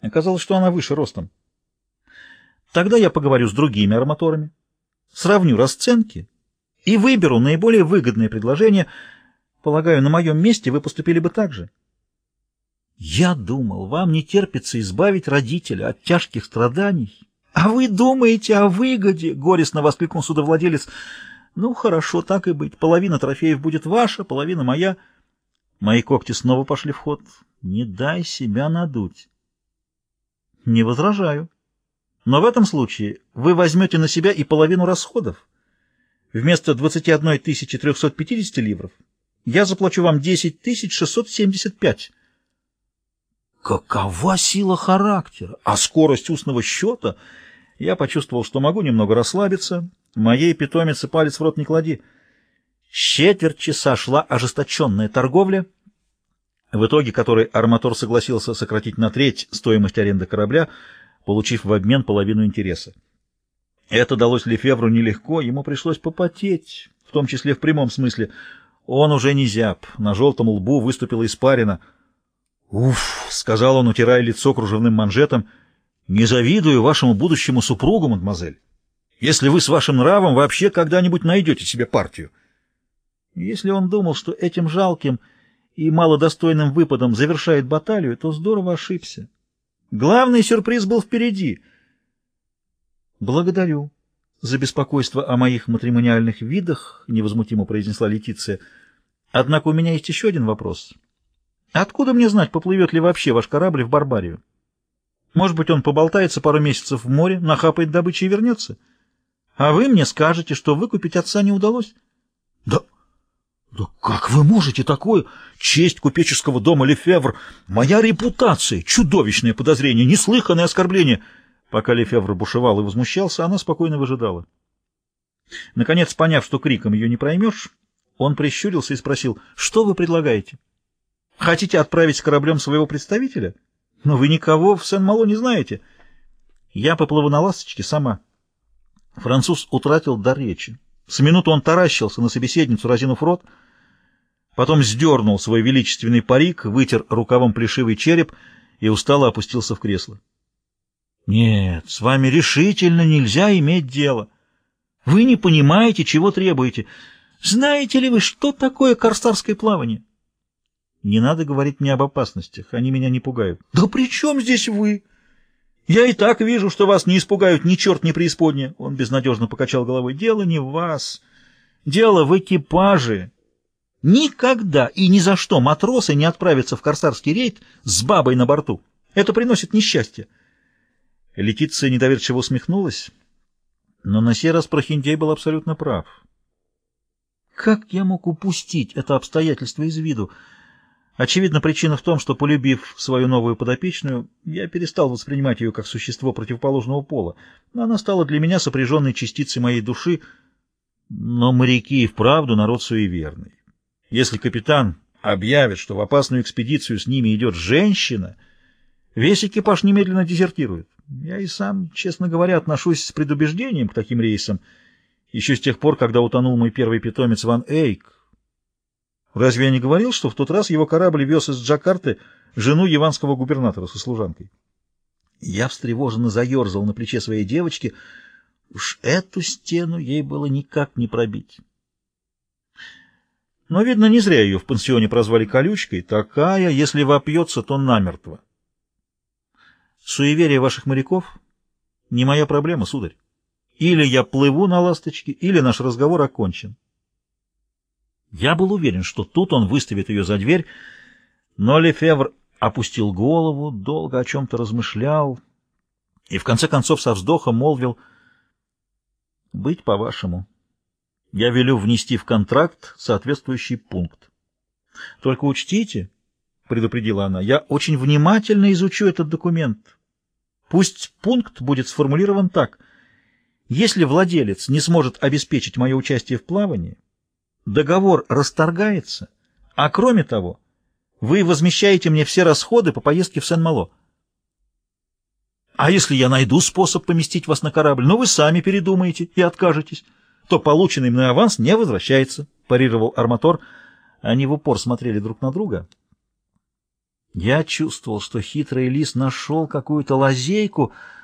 Оказалось, что она выше ростом. Тогда я поговорю с другими арматорами, сравню расценки и выберу наиболее выгодное предложение. Полагаю, на моем месте вы поступили бы так же. Я думал, вам не терпится избавить родителя от тяжких страданий. А вы думаете о выгоде, — горестно воскликнул судовладелец. Ну, хорошо, так и быть. Половина трофеев будет ваша, половина моя. Мои когти снова пошли в ход. Не дай себя надуть. Не возражаю. Но в этом случае вы возьмете на себя и половину расходов. Вместо 21 350 ливров я заплачу вам 10 675. Какова сила характера, а скорость устного счета? Я почувствовал, что могу немного расслабиться. Моей питомице палец в рот не клади. Четверть часа шла ожесточенная торговля, в итоге которой арматор согласился сократить на треть стоимость аренды корабля, получив в обмен половину интереса. Это далось Лефевру нелегко, ему пришлось попотеть, в том числе в прямом смысле. Он уже не зяб, на желтом лбу выступила испарина. «Уф!» — сказал он, утирая лицо кружевным манжетом. «Не завидую вашему будущему супругу, мадемуазель, если вы с вашим нравом вообще когда-нибудь найдете себе партию». Если он думал, что этим жалким и малодостойным выпадом завершает баталию, то здорово ошибся. Главный сюрприз был впереди. «Благодарю за беспокойство о моих матримониальных видах», — невозмутимо произнесла Летиция. «Однако у меня есть еще один вопрос. Откуда мне знать, поплывет ли вообще ваш корабль в Барбарию? Может быть, он поболтается пару месяцев в море, нахапает добычи и вернется? А вы мне скажете, что выкупить отца не удалось?» «Да...» «Да как вы можете такое? Честь купеческого дома Лефевр, моя репутация, чудовищное подозрение, неслыханное оскорбление!» Пока Лефевр бушевал и возмущался, она спокойно выжидала. Наконец, поняв, что криком ее не проймешь, он прищурился и спросил, «Что вы предлагаете? Хотите отправить с кораблем своего представителя? Но вы никого в Сен-Мало не знаете. Я поплыву на ласточке сама». Француз утратил дар речи. С минуту он таращился на собеседницу, разинув рот, потом сдернул свой величественный парик, вытер рукавом плешивый череп и устало опустился в кресло. «Нет, с вами решительно нельзя иметь дело. Вы не понимаете, чего требуете. Знаете ли вы, что такое корсарское плавание?» «Не надо говорить мне об опасностях, они меня не пугают». «Да при чем здесь вы?» Я и так вижу, что вас не испугают ни черт, ни преисподня. Он безнадежно покачал головой. Дело не в вас. Дело в экипаже. Никогда и ни за что матросы не отправятся в корсарский рейд с бабой на борту. Это приносит несчастье. Летиция недоверчиво усмехнулась, но на сей раз Прохиндей был абсолютно прав. Как я мог упустить это обстоятельство из виду? Очевидно, причина в том, что, полюбив свою новую подопечную, я перестал воспринимать ее как существо противоположного пола. Она стала для меня сопряженной частицей моей души, но моряки и вправду народ суеверный. Если капитан объявит, что в опасную экспедицию с ними идет женщина, весь экипаж немедленно дезертирует. Я и сам, честно говоря, отношусь с предубеждением к таким рейсам, еще с тех пор, когда утонул мой первый питомец Ван Эйк, Разве я не говорил, что в тот раз его корабль вез из Джакарты жену яванского губернатора со служанкой? Я встревоженно заерзал на плече своей девочки. Уж эту стену ей было никак не пробить. Но, видно, не зря ее в пансионе прозвали колючкой. Такая, если вопьется, то намертво. Суеверие ваших моряков — не моя проблема, сударь. Или я плыву на ласточке, или наш разговор окончен. Я был уверен, что тут он выставит ее за дверь, но Лефевр опустил голову, долго о чем-то размышлял и в конце концов со вздохом молвил «Быть по-вашему. Я велю внести в контракт соответствующий пункт. Только учтите, — предупредила она, — я очень внимательно изучу этот документ. Пусть пункт будет сформулирован так. Если владелец не сможет обеспечить мое участие в плавании, договор расторгается, а кроме того, вы возмещаете мне все расходы по поездке в Сен-Мало. А если я найду способ поместить вас на корабль, но вы сами передумаете и откажетесь, то полученный мной аванс не возвращается, парировал арматор. Они в упор смотрели друг на друга. Я чувствовал, что хитрый лис нашел какую-то лазейку,